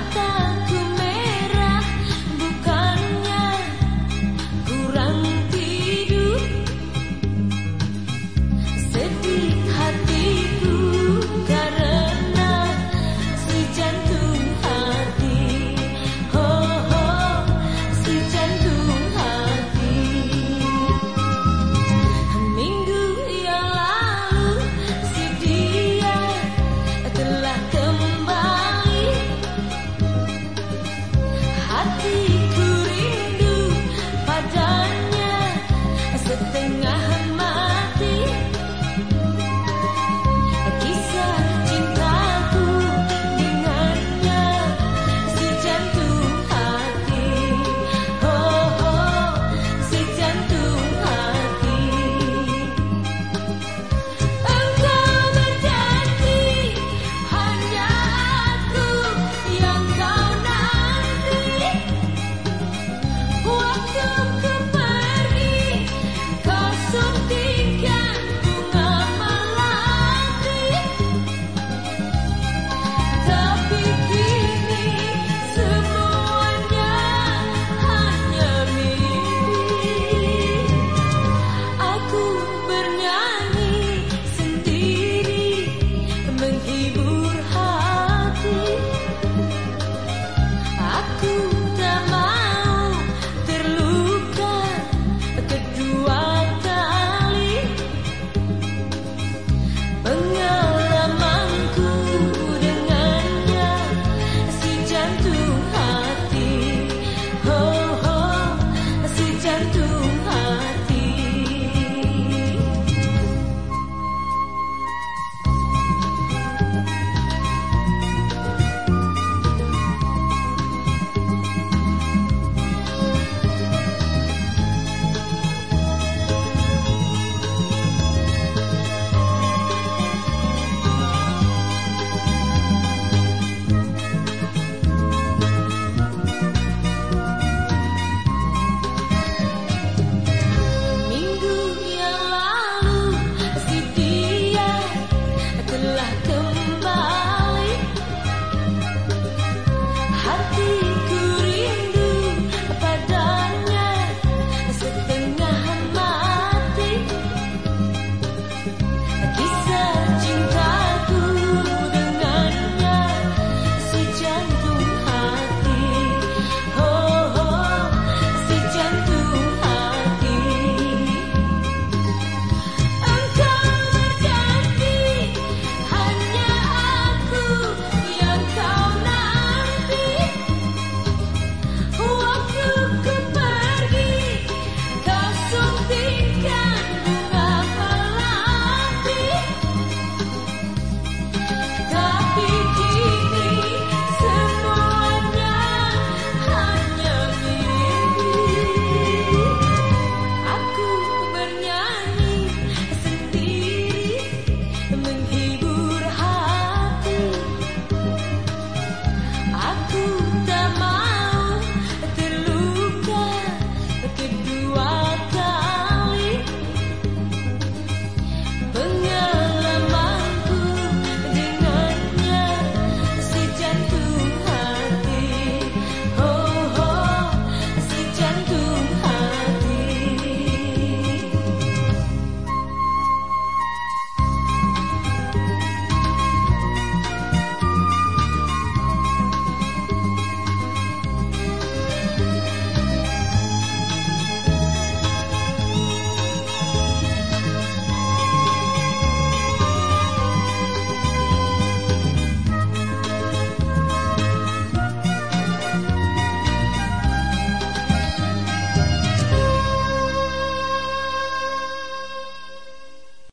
Mata